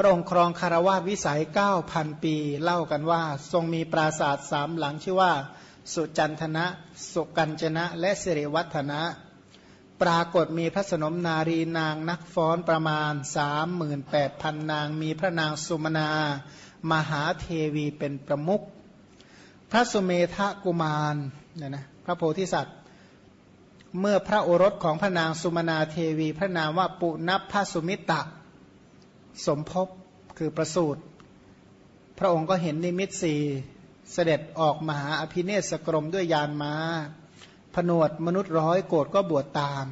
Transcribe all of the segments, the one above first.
พระองค์ครองคารวาสวิสัยเก้าพันปี เล่ากันว่า ทรงมีปราสาทสามหลังชื่อว่า สุจันทนะ สุกัญจนะ และสิริวัฒนะ ปรากฏมีพระสนมนารีนางนักฟ้อนประมาณสามหมื่นแปดพันนาง มีพระนางสุมนา มหาเทวีเป็นประมุข พระสุเมธกุมารเนี่ยนะพระโพธิสัตว์ เมื่อพระโอรสของพระนางสุมนาเทวี พระนามว่าปุณพสุมิตะ สมภพคือประสูตร พระองค์ก็เห็นนิมิตสี่เสด็จออกมหาอภิเนศกรมด้วยยานมา้า ผนวดมนุษย์ร้อยโกรธก็บวชตาม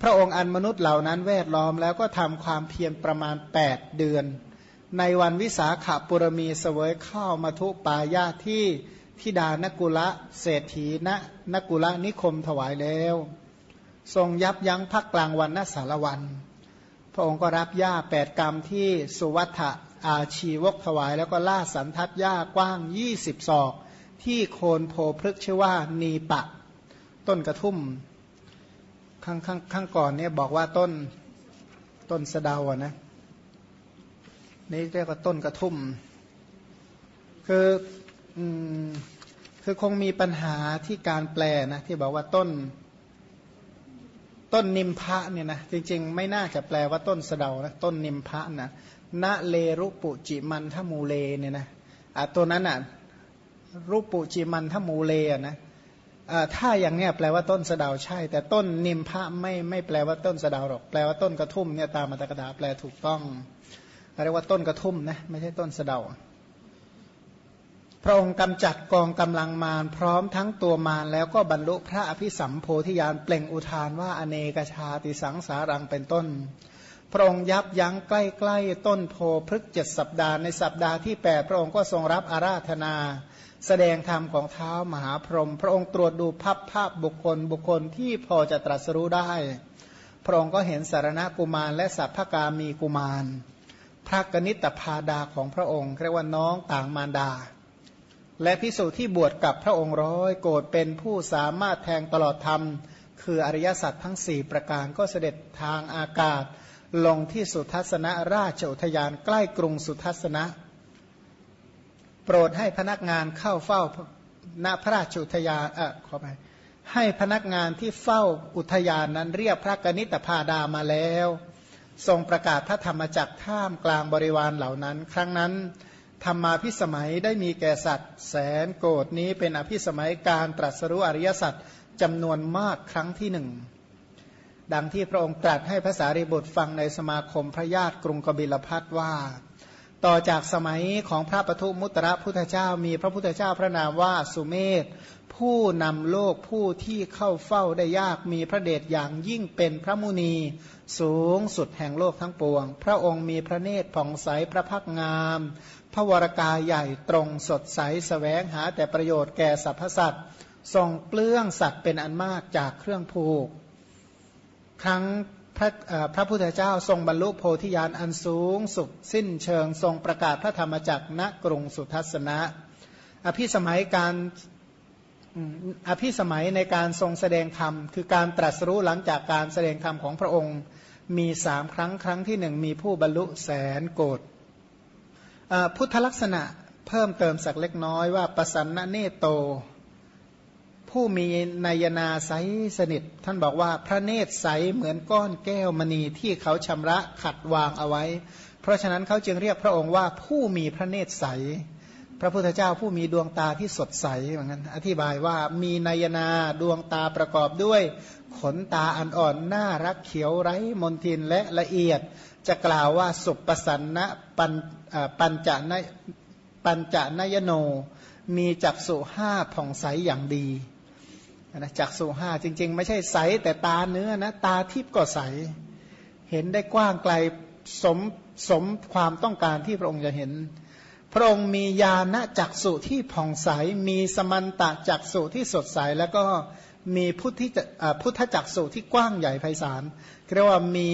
พระองค์อันมนุษย์เหล่านั้นแวดล้อมแล้วก็ทำความเพียรประมาณ 8 เดือน ในวันวิสาขาปุรมีเสวยข้าวมาทุปายาที่ทิดานกุละเศรษฐีณนกุละนิคมถวายแล้ว ทรงยับยั้งพักกลางวันนสารวัน พระองค์ก็รับหญ้าแปดกรรมที่สุวัฏอาชีวกถวาย แล้วก็ล่าสันทัดหญ้ากว้างยี่สิบศอก ที่โคนโพพฤกชื่อว่านีปะ ต้นกระทุ่มข้างข้างข้างก่อนเนี่ยบอกว่าต้นต้นสะเดาอะนะนี่เรียกว่าต้นกระทุ่ม คืออืมคือคงมีปัญหาที่การแปลนะที่บอกว่าต้น ต้นนิมพะเนี่ยนะจริงๆ ไม่น่าจะแปลว่าต้นสะเดานะต้นนิมพะนะณเลรุปุจิมันทมูเลเนี่ยนะอะตัวนั้นอะรูปุจิมันทมูเลอะนะถ้าอย่างเนี้ยแปลว่าต้นสะดาใช่ แต่ต้นนิมพะไม่ไม่แปลว่าต้นสะดาหรอก แปลว่าต้นกระทุ่มเนี่ยตามมาตรกดาแปลถูกต้องเรียกว่าต้นกระทุ่มนะไม่ใช่ต้นสะดา พระองค์กำจัดกองกำลังมารพร้อมทั้งตัวมารแล้วก็บรรลุพระอภิสัมโพธิญาณเปล่งอุทานว่าอเนกชาติสังสารังเป็นต้น พระองค์ยับยั้งใกล้ๆต้นโพพฤกเจ็ดสัปดาห์ในสัปดาห์ที่แปดพระองค์ก็ทรงรับอาราธนา แสดงธรรมของเท้ามหาพรหมพระองค์ตรวจดูภาพภาพบุคคลบุคคลที่พอจะตรัสรู้ได้ พระองค์ก็เห็นสารณกุมารและสัพพกามีกุมาร พระกนิตพาดาของพระองค์เรียกว่าน้องต่างมารดา และพิสูจน์ที่บวชกับพระองค์ร้อยโกรธเป็นผู้สามารถแทงตลอดธรรม คืออริยสัจทั้งสี่ประการก็เสด็จทางอากาศ ลงที่สุทัศนราชอุทยานใกล้กรุงสุทัศนะ โปรดให้พนักงานเข้าเฝ้าณพระราชอุทยานเออขอไปให้พนักงานที่เฝ้าอุทยานนั้นเรียกพระกนิตพาดามาแล้ว ทรงประกาศพระธรรมจักท่ามกลางบริวารเหล่านั้น ครั้งนั้น ธรรมาพิสมัยได้มีแก่สัตว์ แสนโกดนี้เป็นอภิสมัยการตรัสรู้อริยสัจจำนวนมากครั้งที่หนึ่งดังที่พระองค์ตรัสให้ภาษารีบุตรฟังในสมาคมพระญาติกรุงกบิลพัทว่า ต่อจากสมัยของพระปทุมุตระพุทธเจ้ามีพระพุทธเจ้าพระนามว่าสุเมธผู้นำโลกผู้ที่เข้าเฝ้าได้ยากมีพระเดชอย่างยิ่งเป็นพระมุนีสูงสุดแห่งโลกทั้งปวง พระองค์มีพระเนตรผ่องใสพระพักงาม พระวรกายใหญ่ตรงสดใสสแสวงหาแต่ประโยชน์แก่สรรพสัตว์ทรงเปลื้องสัตว์เป็นอันมากจากเครื่องผูก ครั้ง พระพระพุทธเจ้าทรงบรรลุโพธิญาณอันสูงสุดสิ้นเชิงทรงประกาศพระธรรมจักรณกรุงสุทัศนะ อภิสมัยการอภิสมัยในการทรงแสดงธรรม คือการตรัสรู้หลังจากการแสดงธรรมของพระองค์มีสามครั้งครั้งที่หนึ่งมีผู้บรรลุแสนโกดพุทธลักษณะเพิ่มเติมสักเล็กน้อยว่าปสันนเนโต ผู้มีนายนาใสสนิท ท่านบอกว่าพระเนตรใสเหมือนก้อนแก้วมณีที่เขาชำระขัดวางเอาไว้ เพราะฉะนั้นเขาจึงเรียกพระองค์ว่าผู้มีพระเนตรใส พระพุทธเจ้าผู้มีดวงตาที่สดใสเหมือนกันอธิบายว่ามีนายนาดวงตาประกอบด้วย ขนตาอันอ่อนน่ารักเขียวไร้มนทินและละเอียด จะกล่าวว่าสุปสันนะปัญปัญจนปัญจนยโนมีจักสุห้าผ่องใสอย่างดี นะจักสุห้าจริง ๆ ไม่ใช่ใสแต่ตาเนื้อนะตาทิพย์ก็ใส เห็นได้กว้างไกลสมสมความต้องการที่พระองค์จะเห็น พระองค์มีญาณจักสุที่ผ่องใส มีสมันตะจักสุที่สดใส แล้วก็มีพุทธิพุทธจักสุที่กว้างใหญ่ไพศาลเรียกว่ามี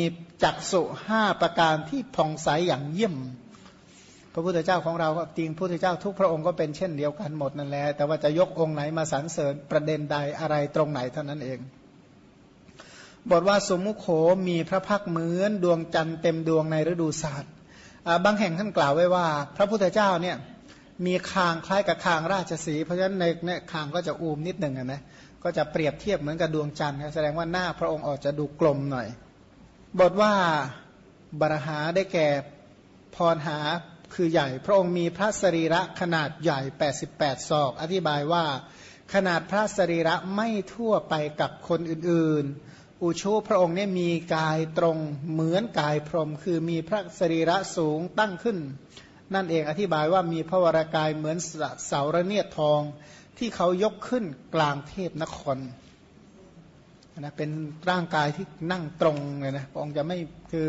จักสุห้าประการที่ผ่องใสอย่างเยี่ยม พระพุทธเจ้าของเราจริงพระพุทธเจ้าทุกพระองค์ก็เป็นเช่นเดียวกันหมดนั่นแหละแต่ว่าจะยกองค์ไหนมาสรรเสริญประเด็นใดอะไรตรงไหนเท่านั้นเอง บทว่าสมุขโขมีพระพักเหมือนดวงจันทร์เต็มดวงในฤดูศาสตร์บางแห่งท่านกล่าวไว้ว่า พระพุทธเจ้าเนี่ยมีคางคล้ายกับคางราชสี เพราะฉะนั้นในเนี่ยคางก็จะอูมนิดหนึ่งนะก็จะเปรียบเทียบเหมือนกับดวงจันทร์แสดงว่าหน้าพระองค์ออกจะดูกลมหน่อย บทว่าบรหาได้แก่พรหา คือใหญ่ พระองค์มีพระสรีระขนาดใหญ่ 88 ศอก อธิบายว่า ขนาดพระสรีระไม่ทั่วไปกับคนอื่นๆ อุชูพระองค์เนี่ยมีกายตรงเหมือนกายพรหมคือมีพระสรีระสูงตั้งขึ้น นั่นเองอธิบายว่ามีพระวรากายเหมือนเสาระเนียดทองที่เขายกขึ้นกลางเทพนครนะเป็นร่างกายที่นั่งตรงเลยนะพระองค์จะไม่คือ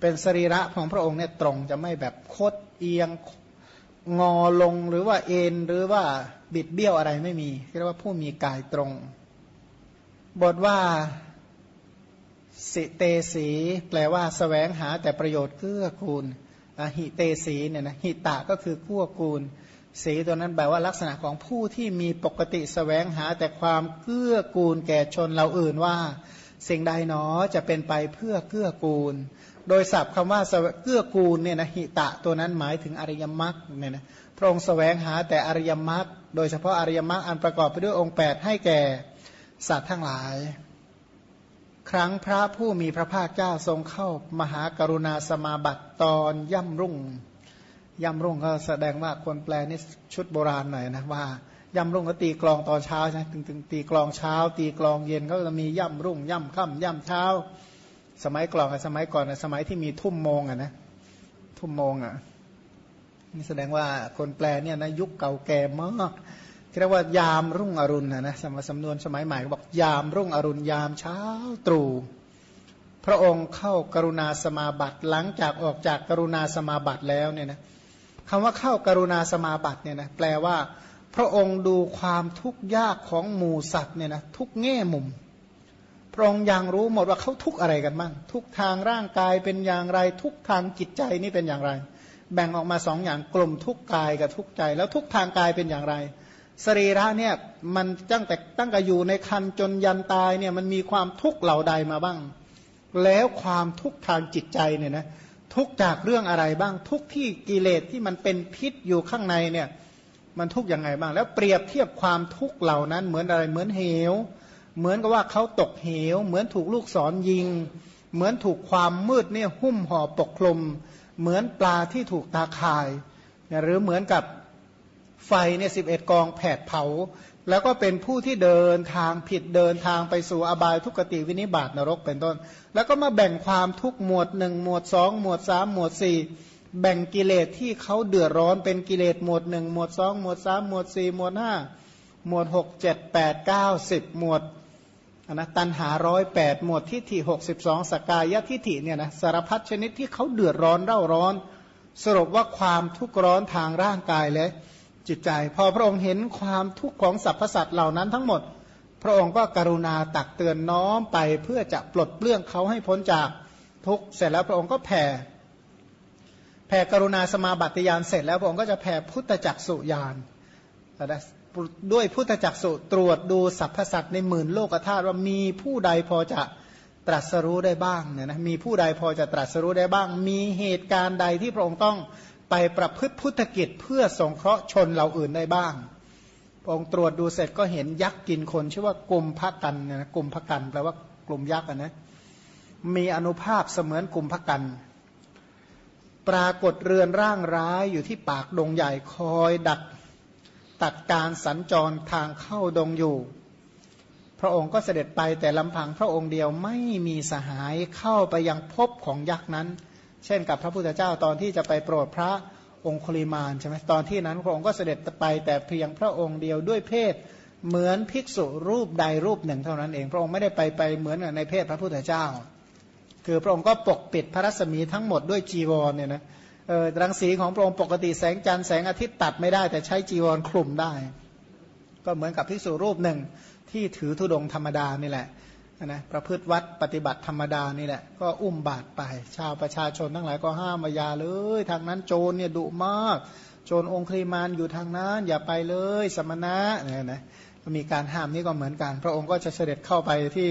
เป็นสรีระของพระองค์เนี่ยตรงจะไม่แบบโคด เอียงงอลงหรือว่าเอ็นหรือว่าบิดเบี้ยวอะไรไม่มีเรียกว่าผู้มีกายตรง บทว่าสิเตสี แปลว่าสแสวงหาแต่ประโยชน์เกื้อกูลหิเตสีเนี่ยนะหิตะก็คือกู้วกูล สีตัวนั้นแปลว่าลักษณะของผู้ที่มีปกติสแสวงหาแต่ความเกื้อกูลแก่ชนเราอื่นว่า สิ่งใดหนอจะเป็นไปเพื่อเกื้อกูล โดยศัพท์คำว่าเกื้อกูลเนี่ยนะหิตะตัวนั้นหมายถึงอริยมรรคเนี่ยนะพระองค์แสวงหาแต่อริยมรรคโดยเฉพาะอริยมรรคอันประกอบไปด้วยองค์ 8 ให้แก่สัตว์ทั้งหลาย ครั้งพระผู้มีพระภาคเจ้าทรงเข้ามหากรุณาสมาบัติตอนย่ำรุ่ง ย่ำรุ่งก็แสดงว่าคนแปลนี่ชุดโบราณหน่อยนะว่าย่ำรุ่งก็ตีกลองตอนเช้าใช่ถึงถึงตีกลองเช้า ตีกลองเย็นก็จะมีย่ำรุ่งย่ำค่ำย่ำเช้า สมัยกลองกับสมัยก่อนนะสมัยที่มีทุ่มโมงอะนะทุ่มโมงอะนี่แสดงว่าคนแปลเนี่ยนะยุคเก่าแก่มากเรียกว่ายามรุ่งอรุณนะนะสมสำนวนสมัยใหม่บอกยามรุ่งอรุณยามเช้าตรู่พระองค์เข้ากรุณาสมาบัติหลังจากออกจากกรุณาสมาบัติแล้วเนี่ยนะคำว่าเข้ากรุณาสมาบัติเนี่ยนะแปลว่า พระองค์ดูความทุกข์ยากของหมู่สัตว์เนี่ยนะทุกแง่มุม ระองค์ยังรู้หมดว่าเขาทุกอะไรกันบ้างทุกทางร่างกายเป็นอย่างไร ทุกทางจิตใจนี่เป็นอย่างไร แบ่งออกมาสองอย่างกลุ่มทุกกายกับทุกใจ แล้วทุกทางกายเป็นอย่างไร สรีระเนี่ยมันตั้งแต่ตั้งแต่อยู่ในคันจนยันตายเนี่ยมันมีความทุกข์เหล่าใดมาบ้าง แล้วความทุกข์ทางจิตใจเนี่ยนะทุกจากเรื่องอะไรบ้างทุกที่กิเลสที่มันเป็นพิษอยู่ข้างในเนี่ยมันทุกอย่างไงบ้าง แล้วเปรียบเทียบความทุกข์เหล่านั้นเหมือนอะไรเหมือนเหว เหมือนกับว่าเขาตกเหว เหมือนถูกลูกศรยิง เหมือนถูกความมืดเนี่ยหุ้มห่อปกคลุม เหมือนปลาที่ถูกตาข่าย หรือเหมือนกับไฟเนี่ยสิบเอ็ดกองแผดเผา แล้วก็เป็นผู้ที่เดินทางผิดเดินทางไปสู่อบายทุกติวินิบาตนรกเป็นต้น แล้วก็มาแบ่งความทุกหมวดหนึ่งหมวดสองหมวดสามหมวดสี่แบ่งกิเลสที่เขาเดือดร้อนเป็นกิเลสหมวดหนึ่งหมวดสองหมวดสามหมวดสี่หมวดห้าหมวดหกเจ็ดแปดเก้าสิบหมวด นะตันหาร้อยแปดหมวดทิฏฐิหกสิบสองสกายทิฏฐิเนี่ยนะสารพัดชนิดที่เขาเดือดร้อนเร่าร้อน สรุปว่าความทุกข์ร้อนทางร่างกายและจิตใจ พอพระองค์เห็นความทุกข์ของสรรพสัตว์เหล่านั้นทั้งหมด พระองค์ก็กรุณาตักเตือนน้อมไปเพื่อจะปลดเปลื้องเขาให้พ้นจากทุกข์เสร็จแล้วพระองค์ก็แผ่แผ่กรุณาสมาบัติยานเสร็จแล้วพระองค์ก็จะแผ่พุทธจักสุยาน ด้วยพุทธจักสุตรวจดูสรรพสัตว์ในหมื่นโลกธาตุว่ามีผู้ใดพอจะตรัสรู้ได้บ้างเนี่ยนะมีผู้ใดพอจะตรัสรู้ได้บ้าง มีเหตุการณ์ใดที่พระองค์ต้องไปประพฤติพุทธกิจเพื่อสงเคราะห์ชนเหล่าอื่นได้บ้าง พระองค์ตรวจดูเสร็จก็เห็นยักษ์กินคนชื่อว่ากลุ่มพักกันนะกลุ่มพักกันแปลว่ากลุ่มยักษ์นะมีอนุภาพเสมือนกลุ่มพักกัน ปรากฏเรือนร่างร้ายอยู่ที่ปากดงใหญ่คอยดัก ตัดการสัญจรทางเข้าดงอยู่ พระองค์ก็เสด็จไปแต่ลำพังพระองค์เดียวไม่มีสหายเข้าไปยังพบของยักษ์นั้น เช่นกับพระพุทธเจ้าตอนที่จะไปโปรดพระองคุลิมานใช่ไหมตอนที่นั้นพระองค์ก็เสด็จไปแต่เพียงพระองค์เดียวด้วยเพศเหมือนภิกษุรูปใดรูปหนึ่งเท่านั้นเองพระองค์ไม่ได้ไปไปเหมือนในเพศพระพุทธเจ้า คือพระองค์ก็ปกปิดพระรัศมีทั้งหมดด้วยจีวรเนี่ยนะเออรังสีของพระองค์ปกติแสงจันทร์แสงอาทิตย์ตัดไม่ได้ แต่ใช้จีวรคลุมได้ ก็เหมือนกับภิกษุรูปหนึ่งที่ถือธุดงธรรมดานี่แหละนะประพฤติวัดปฏิบัติธรรมดานี่แหละ ก็อุ้มบาตรไป ชาวประชาชนทั้งหลายก็ห้ามมายาเลย ทางนั้นโจรเนี่ยดุมาก โจรองคลีมานอยู่ทางนั้น อย่าไปเลย สมณะเนี่ยนะมีการห้ามนี่ก็เหมือนกัน พระองค์ก็จะเสด็จเข้าไปที่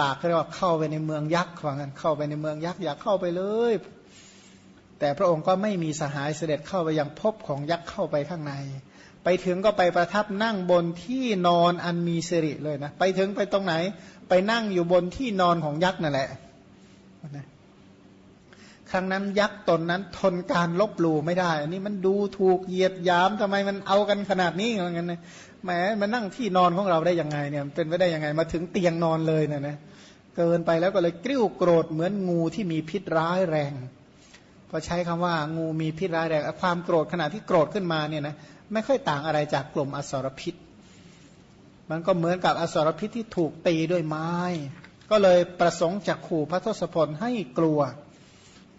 ปากเรียกว่าเข้าไปในเมืองยักษ์ว่างั้นเข้าไปในเมืองยักษ์อย่าเข้าไปเลย แต่พระองค์ก็ไม่มีสหายเสด็จเข้าไปยังพบของยักษ์เข้าไปข้างใน ไปถึงก็ไปประทับนั่งบนที่นอนอันมีสิริเลยนะ ไปถึงไปตรงไหน ไปนั่งอยู่บนที่นอนของยักษ์นั่นแหละ ครั้งนั้นยักษ์ตนนั้นทนการลบหลู่ไม่ได้ อันนี้มันดูถูกเหยียดยามทำไมมันเอากันขนาดนี้อะไรเงี้ยแหมมันนั่งที่นอนของเราได้ยังไงเนี่ยเป็นไปได้ยังไงมาถึงเตียงนอนเลยนี่ยนะ เกินไปแล้วก็เลยกริ้วโกรธเหมือนงูที่มีพิษร้ายแรง พอใช้คำว่างูมีพิษร้ายแรงความโกรธขณะที่โกรธขึ้นมาเนี่ยนะไม่ค่อยต่างอะไรจากกลุ่มอสรพิษ มันก็เหมือนกับอสรพิษที่ถูกตีด้วยไม้ ก็เลยประสงค์จะขู่พระทศพลให้กลัว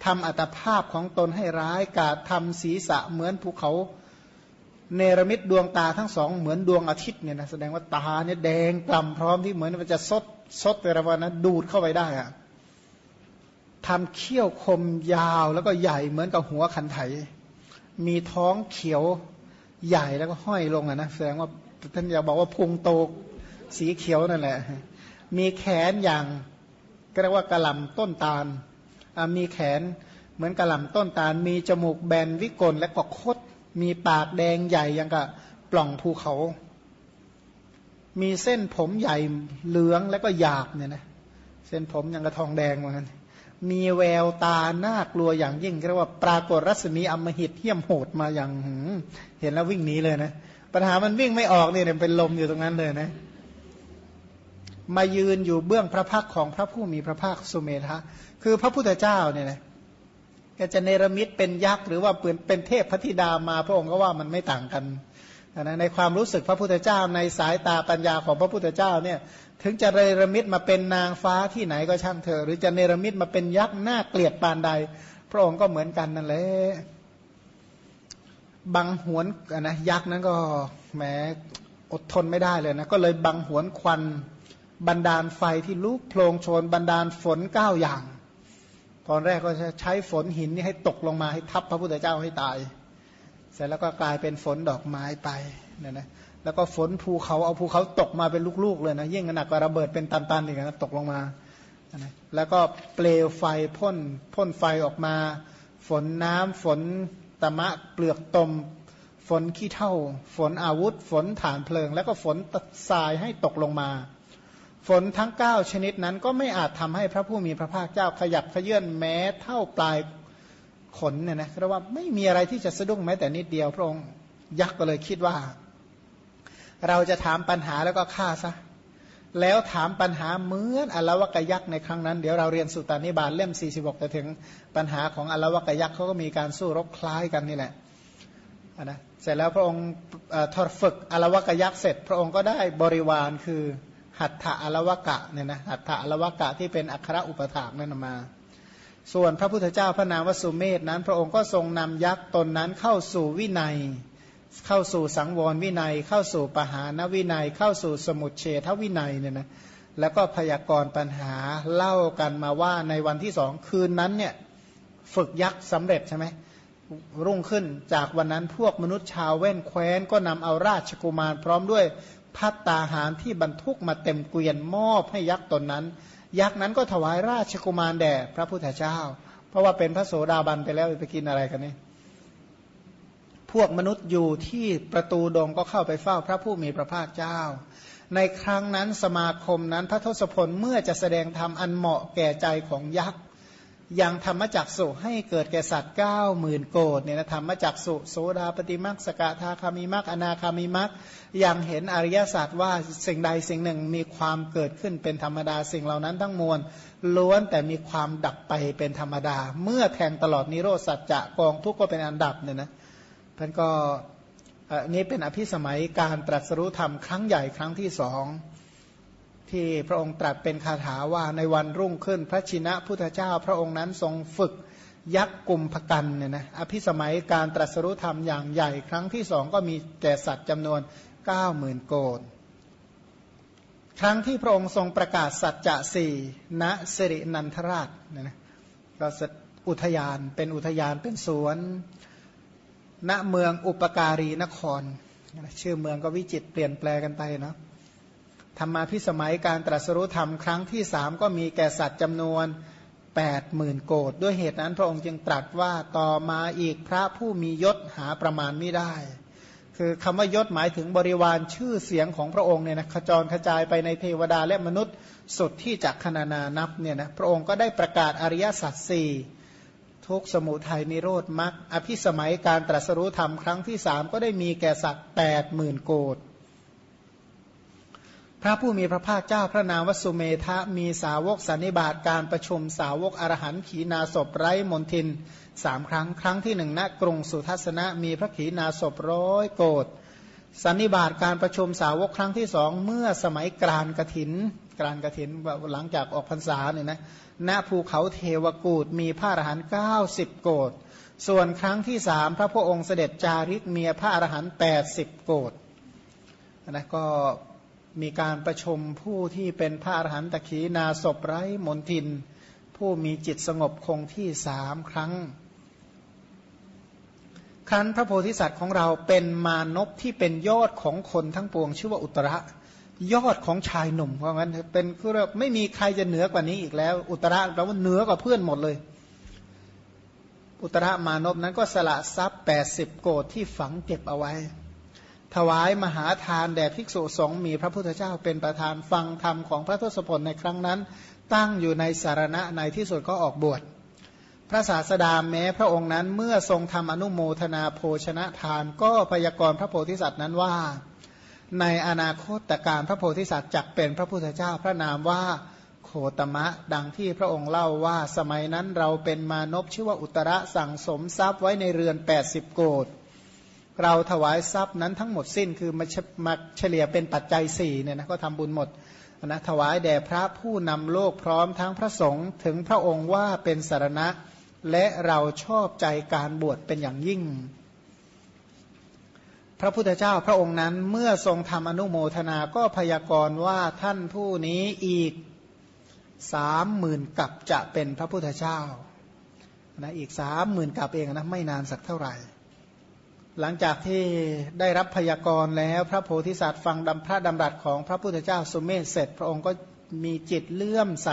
ทำอัตภาพของตนให้ร้ายกาดทำศีรษะเหมือนภูเขาเนรมิตดวงตาทั้งสองเหมือนดวงอาทิตย์เนี่ยนะแสดงว่าตาเนี่ยแดงกล่ำพร้อมที่เหมือนมันจะซดซดแต่ละวันนะดูดเข้าไปได้อะ ทำเขี้ยวคมยาวแล้วก็ใหญ่เหมือนกับหัวคันไถ มีท้องเขียวใหญ่แล้วก็ห้อยลงอะนะแสดงว่าท่านอยากบอกว่าพุงโตสีเขียวนั่นแหละ มีแขนอย่างก็เรียกว่ากระลำต้นตาล มีแขนเหมือนกระหล่ำต้นตาล มีจมูกแบนวิกลและก็คด มีปากแดงใหญ่ยังกับปล่องภูเขา มีเส้นผมใหญ่เหลืองแล้วก็หยาบเนี่ยนะ เส้นผมยังกระทองแดงเหมือนกัน มีแววตาน่ากลัวอย่างยิ่งเรียกว่าปรากฏรัศมีอมหิตเที่ยมโหดมาอย่างเห็นแล้ววิ่งหนีเลยนะปัญหามันวิ่งไม่ออกเนี่ยเป็นลมอยู่ตรงนั้นเลยนะ มายืนอยู่เบื้องพระพักของพระผู้มีพระภาคสุเมธะคือพระพุทธเจ้าเนี่ยนะก็จะเนรมิตเป็นยักษ์หรือว่าเป็นเป็นเทพพธิดามา พระองค์ก็ว่ามันไม่ต่างกัน นะในความรู้สึกพระพุทธเจ้า ในสายตาปัญญาของพระพุทธเจ้าเนี่ยถึงจะเนรมิตมาเป็นนางฟ้าที่ไหนก็ช่างเถอะหรือจะเนรมิตมาเป็นยักษ์หน้าเกลียดปานใด พระองค์ก็เหมือนกันนั่นแหละบังหวนนะยักษ์นั้นก็แหมอดทนไม่ได้เลยนะก็เลยบังหวนควันบันดาลไฟที่ลุกโพลงโชนบันดาลฝนเก้าอย่าง ตอนแรกก็ใช้ฝนหินนี่ให้ตกลงมาให้ทับพระพุทธเจ้าให้ตาย เสร็จแล้วก็กลายเป็นฝนดอกไม้ไปเนี่ยนะแล้วก็ฝนภูเขาเอาภูเขาตกมาเป็นลูกๆเลยนะยิ่งหนักกว่าระเบิดเป็นตันๆอีกนะตกลงมาแล้วก็เปลวไฟพ่นพ่นไฟออกมา ฝนน้ำฝนตะมะเปลือกตม ฝนขี้เท่า ฝนอาวุธ ฝนฐานเพลิง แล้วก็ฝนทรายให้ตกลงมา ฝนทั้ง 9 ชนิดนั้นก็ไม่อาจทำให้พระผู้มีพระภาคเจ้าขยับขยื่นแม้เท่าปลาย ขนเนี่ยนะเพราะว่าไม่มีอะไรที่จะสะดุ้งแม้แต่นิดเดียวพระองค์ยักษ์ก็เลยคิดว่า เราจะถามปัญหาแล้วก็ฆ่าซะแล้วถามปัญหาเหมือนอลวกยักษ์ในครั้งนั้น เดี๋ยวเราเรียนสุตานิบาลเล่ม 46จะถึงปัญหาของอลวกยักษ์เขาก็มีการสู้รบคล้ายกันนี่แหละนะเสร็จแล้วพระองค์ทอดฝึกอลวกยักษ์เสร็จ พระองค์ก็ได้บริวารคือหัตถะอลวกะเนี่ยนะหัตถะอลวกะที่เป็นอัครอุปถากนั่นมา ส่วนพระพุทธเจ้าพระนามวสุเมธนั้น พระองค์ก็ทรงนำยักษ์ตนนั้นเข้าสู่วินัย เข้าสู่สังวรวินัย เข้าสู่ปหานวินัย เข้าสู่สมุทเฉทวินัยเนี่ยนะแล้วก็พยากรณ์ปัญหาเล่ากันมาว่าในวันที่สองคืนนั้นเนี่ยฝึกยักษ์สำเร็จใช่ไหมรุ่งขึ้นจากวันนั้นพวกมนุษย์ชาวแว่นแคว้น ก็นำเอาราชกุมารพร้อมด้วยพัตตาหารที่บรรทุกมาเต็มเกวียนมอบให้ยักษ์ตนนั้น ยักษ์นั้นก็ถวายราชกุมารแด่พระพุทธเจ้า เพราะว่าเป็นพระโสดาบันไปแล้วไปกินอะไรกันนี่พวกมนุษย์อยู่ที่ประตูดงก็เข้าไปเฝ้าพระผู้มีพระภาคเจ้า ในครั้งนั้นสมาคมนั้นพระทศพลเมื่อจะแสดงธรรมอันเหมาะแก่ใจของยักษ์ ยังธรรมจักสุให้เกิดแก่สัตว์เก้าหมื่นโกดเนี่ยนะธรรมจักสุโสดาปฏิมักสกทาคามิมักอนาคามิมักยังเห็นอริยศาสัจว่าสิ่งใดสิ่งหนึ่งมีความเกิดขึ้นเป็นธรรมดาสิ่งเหล่านั้นทั้งมวลล้วนแต่มีความดับไปเป็นธรรมดา เมื่อแทงตลอดนิโรธสัจจะกองทุกข์ก็เป็นอันดับเนี่ยนะท่านก็นี้เป็นอภิสมัยการตรัสรู้ธรรมครั้งใหญ่ครั้งที่สอง ที่พระองค์ตรัสเป็นคาถาว่าในวันรุ่งขึ้นพระชินะพุทธเจ้า พระองค์นั้นทรงฝึกยักษ์กลุ่มพกันเนี่ยนะอภิสมัยการตรัสรู้ธรรมอย่างใหญ่ ครั้งที่สองก็มีแก่สัตว์จำนวน9ก้าหมื่นโกดครั้งที่พระองค์ทรงประกาศสัจจะสี่ณสิรินันทราชเนี่ยนะก็อุทยานเป็นอุทยานเป็นสวน ณเมืองอุปการีนคร ชื่อเมืองก็วิจิตเปลี่ยนแปลกันไปเนาะ ธรรมาพิสมัยการตรัสรู้ธรรมครั้งที่สามก็มีแก่สัตว์จำนวนแปดหมื่นโกดด้วยเหตุนั้นพระองค์จึงตรัสว่าต่อมาอีกพระผู้มียศหาประมาณไม่ได้ คือคำว่ายศหมายถึงบริวารชื่อเสียงของพระองค์เนี่ยนะขจรกระจายไปในเทวดาและมนุษย์สุดที่จักขนานานับเนี่ยนะพระองค์ก็ได้ประกาศอริยสัจสี่ทุกสมุทัยนิโรธมรรคอภิสมัยการตรัสรู้ธรรมครั้งที่สามก็ได้มีแก่สัตว์แปดหมื่นโกด พระผู้มีพระภาคเจ้าพระนามวสุเมธะมีสาวกสันนิบาตการประชุมสาวกอรหันขีนาศพไร้มนทินสามครั้งครั้งที่หนึ่งณกรุงสุทัศนะมีพระขีนาศพร้อยโกดสันนิบาตการประชุมสาวกครั้งที่สองเมื่อสมัยกรานกรถิน กรานกรถินหลังจากออกพรรษาเนี่ยนะณภูเขาเทวกูดมีพระอรหันต์เก้าสิบโกดส่วนครั้งที่สามพระพุทธองค์เสด็จจาริกเมียพระอรหันต์แปดสิบโกดนะก็ มีการประชุมผู้ที่เป็นพระอรหันตขีนาศพไร้มนทิน ผู้มีจิตสงบคงที่สามครั้ง ครั้นพระโพธิสัตว์ของเราเป็นมานพที่เป็นยอดของคนทั้งปวงชื่อว่าอุตระยอดของชายหนุ่มเพราะงั้นเป็นคือไม่มีใครจะเหนือกว่านี้อีกแล้ว อุตระแปลว่าเหนือกว่าเพื่อนหมดเลย อุตระมานพนั้นก็สละทรัพย์แปดสิบโกดที่ฝังเก็บเอาไว้ ถวายมหาทานแด่ภิกษุสงฆ์มีพระพุทธเจ้าเป็นประธานฟังธรรมของพระทศพลในครั้งนั้น ตั้งอยู่ในสารณะในที่สุดก็ออกบวชพระศาสดาแม้พระองค์นั้นเมื่อทรงทำอนุโมทนาโภชนะทาน ก็พยากรณ์พระโพธิสัตว์นั้นว่า ในอนาคตการพระโพธิสัตว์จักเป็นพระพุทธเจ้าพระนามว่าโคตมะ ดังที่พระองค์เล่าว่าสมัยนั้นเราเป็นมานพชื่อว่าอุตระสั่งสมทรัพย์ไว้ในเรือน 80 โกด เราถวายทรัพย์นั้นทั้งหมดสิ้นคือมามาเฉลี่ยเป็นปัจจัยสี่เนี่ยนะก็ทำบุญหมดนะถวายแด่พระผู้นำโลกพร้อมทั้งพระสงฆ์ถึงพระองค์ว่าเป็นสารณะ และเราชอบใจการบวชเป็นอย่างยิ่ง พระพุทธเจ้าพระองค์นั้นเมื่อทรงทำอนุโมทนาก็พยากรณ์ว่าท่านผู้นี้อีกสามหมื่นกับจะเป็นพระพุทธเจ้านะอีกสามหมื่นกับเองนะไม่นานสักเท่าไหร่ หลังจากที่ได้รับพยากรณ์แล้วพระโพธิสัตว์ฟังดำพระดำรัสของพระพุทธเจ้าสุเมธเสร็จ พระองค์ก็มีจิตเลื่อมใส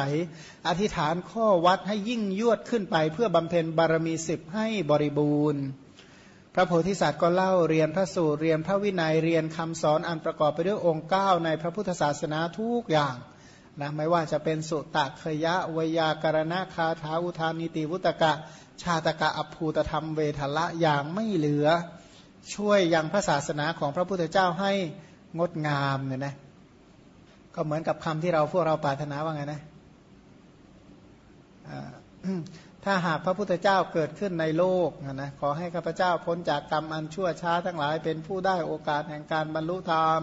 อธิษฐานข้อวัดให้ยิ่งยวดขึ้นไป เพื่อบำเพ็ญบารมีสิบให้บริบูรณ์ พระโพธิสัตว์ก็เล่าเรียนพระสูตรเรียนพระวินัยเรียนคำสอนอันประกอบไปด้วยองค์เก้าในพระพุทธศาสนาทุกอย่างนะไม่ว่าจะเป็นสุตตะขยะวยากรณะคาถาอุทานิติวุตกะ ชาตกะอภูตธรรมเวทละอย่างไม่เหลือ ช่วยยังพระศาสนาของพระพุทธเจ้าให้งดงามเนี่ยนะก็เหมือนกับคำที่เราพวกเราปรารถนาว่าไงนะถ้าหากพระพุทธเจ้าเกิดขึ้นในโลกนะขอให้ข้าพเจ้าพ้นจากกรรมอันชั่วช้าทั้งหลายเป็นผู้ได้โอกาสแห่งการบรรลุธรรม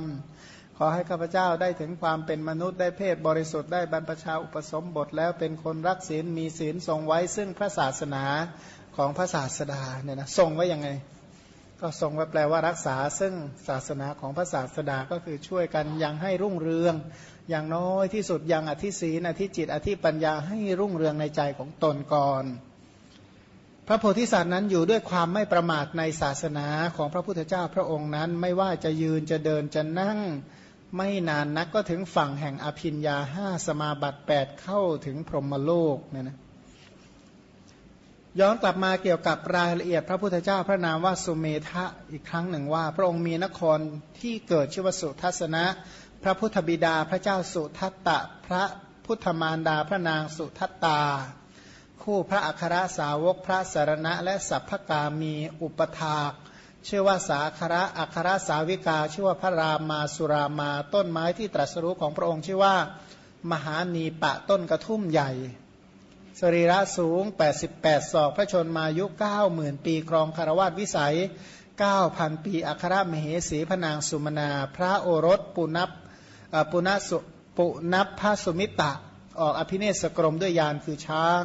ขอให้ข้าพเจ้าได้ถึงความเป็นมนุษย์ได้เพศบริสุทธิ์ได้บรรพชาอุปสมบทแล้วเป็นคนรักศีลมีศีลทรงไว้ซึ่งพระศาสนาของพระศาสดาเนี่ยนะทรงไว้ยังไง ก็ทรงไว้แปลว่ารักษาซึ่งศาสนาของพระศาสดาก็คือช่วยกันยังให้รุ่งเรือง อย่างน้อยที่สุดยังอธิศีนอธิจิต อธิปัญญาให้รุ่งเรืองในใจของตนก่อน พระโพธิสัตว์นั้นอยู่ด้วยความไม่ประมาทในศาสนาของพระพุทธเจ้าพระองค์นั้น ไม่ว่าจะยืนจะเดินจะนั่ง ไม่นานนักก็ถึงฝั่งแห่งอภินยาห้าสมาบัติ8เข้าถึงพรหมโลกเนี่ยนะ ย้อนกลับมาเกี่ยวกับรายละเอียด พระพุทธเจ้าพระนามว่าสุเมธะอีกครั้งหนึ่งว่า พระองค์มีนครที่เกิดชื่อว่าสุทัศนะ พระพุทธบิดาพระเจ้าสุทัตตะ พระพุทธมารดาพระนางสุทัตตา คู่พระอัครสาวกพระสารณะ และสัพพกามีอุปถากชื่อว่าสาคระอัครสาวิกา ชื่อว่าพระรามาสุรามาต้นไม้ที่ตรัสรู้ของพระองค์ชื่อว่ามหานีปะต้นกระทุ่มใหญ่ สรีระสูง 88 ศอก พระชนมายุ 90,000 ปี ครองคารวาสวิสัย 9,000 ปี อัครมเหสีพนางสุมนา พระโอรสปุนับปุณสุปุนับพระสุมิตะ ออกอภิเนศกรมด้วยยานคือช้าง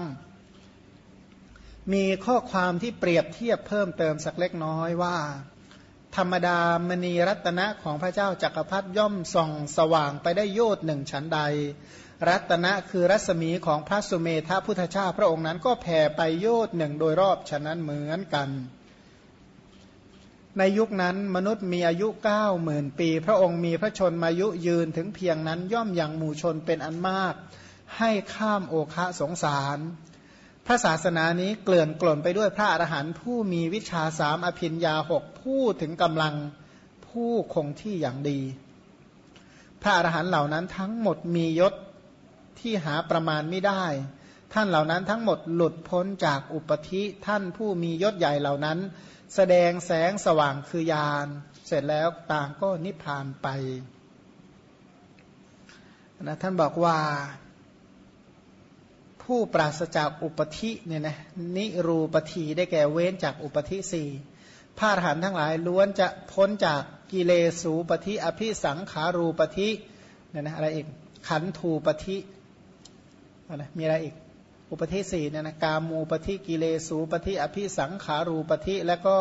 มีข้อความที่เปรียบเทียบเพิ่มเติมสักเล็กน้อยว่า ธรรมดามณีรัตนะของพระเจ้าจักรพรรดิย่อมส่องสว่างไปได้โยดหนึ่งชั้นใด รัตนะคือรัศมีของพระสุเมธาพุทธเจ้าพระองค์นั้นก็แผ่ไปโยดหนึ่งโดยรอบฉะนั้นเหมือนกัน ในยุคนั้นมนุษย์มีอายุเก้าหมื่นปี พระองค์มีพระชนมายุยืนถึงเพียงนั้นย่อมอย่างหมู่ชนเป็นอันมาก ให้ข้ามโอคะสงสาร พระศาสนานี้เกลื่อนกล่นไปด้วยพระอรหันต์ผู้มีวิชาสามอภินยาหกผู้ถึงกำลังผู้คงที่อย่างดี พระอรหันต์เหล่านั้นทั้งหมดมียศที่หาประมาณไม่ได้ ท่านเหล่านั้นทั้งหมดหลุดพ้นจากอุปธิท่านผู้มียศใหญ่เหล่านั้น แสดงแสงสว่างคือยานเสร็จแล้วต่างก็นิพพานไปนะท่านบอกว่า ผู้ปราศจากอุปธิเนี่ยนะนิรูปธีได้แก่เว้นจากอุปธิสี่พระอรหันทั้งหลายล้วนจะพ้นจากกิเลสูปธิอภิสังขารูปธิเนี่ยนะอะไรอีกขันธูปธินะมีอะไรอีกอุปธิสี่เนี่ยนะกามูปธิกิเลสูปธิอภิสังขารูปธิและก็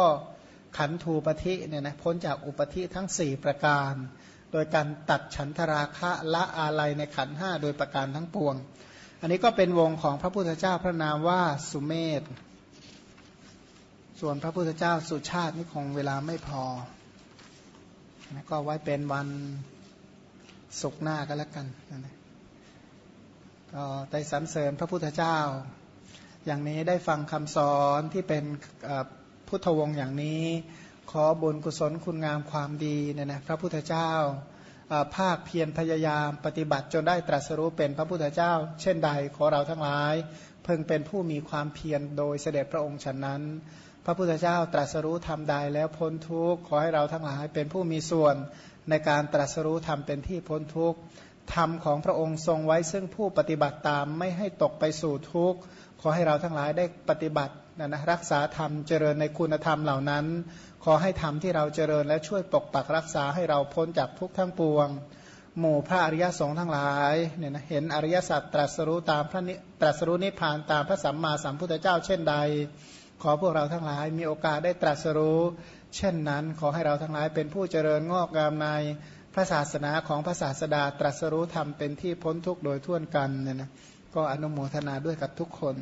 ขันธูปธิเนี่ยนะพ้นจากอุปธิทั้ง 4 ประการ โดยการตัดฉันทราคะละอาลัยในขันห้าโดยประการทั้งปวง อันนี้ก็เป็นวงของพระพุทธเจ้าพระนามว่าสุเมธ ส่วนพระพุทธเจ้าสุชาตินี่คงเวลาไม่พอนะก็ไว้เป็นวันศุกร์หน้าก็แล้วกันนะก็ได้สรรเสริญพระพุทธเจ้า อย่างนี้ได้ฟังคำสอนที่เป็นพุทธวงศ์อย่างนี้ ขอบุญกุศลคุณงามความดีเนี่ยนะพระพุทธเจ้า ภาคเพียรพยายามปฏิบัติจนได้ตรัสรู้เป็นพระพุทธเจ้า เช่นใดขอเราทั้งหลาย เพิ่งเป็นผู้มีความเพียรโดยเสด็จพระองค์ฉะนั้น พระพุทธเจ้าตรัสรู้ทำใดแล้วพ้นทุกข์ขอให้เราทั้งหลายเป็นผู้มีส่วนในการตรัสรู้ทำเป็นที่พ้นทุกข์ธรรมของพระองค์ทรงไว้ซึ่งผู้ปฏิบัติตามไม่ให้ตกไปสู่ทุกข์ขอให้เราทั้งหลายได้ปฏิบัติ นะนะรักษาธรรมเจริญในคุณธรรมเหล่านั้น ขอให้ธรรมที่เราเจริญและช่วยปกปักรักษาให้เราพ้นจากทุกทั้งปวง หมู่พระอริยสงฆ์ทั้งหลายเนี่ยนะเห็นอริยสัจตรัสรู้ตามพระนิตรัสรู้นิพพานตามพระสัมมาสัมพุทธเจ้าเช่นใด ขอพวกเราทั้งหลายมีโอกาสได้ตรัสรู้ เช่นนั้น ขอให้เราทั้งหลายเป็นผู้เจริญงอกงามในพระศาสนาของพระศาสดาตรัสรู้ธรรมเป็นที่พ้นทุกข์โดยทั่วกันเนี่ยนะก็อนุโมทนาด้วยกับทุกคน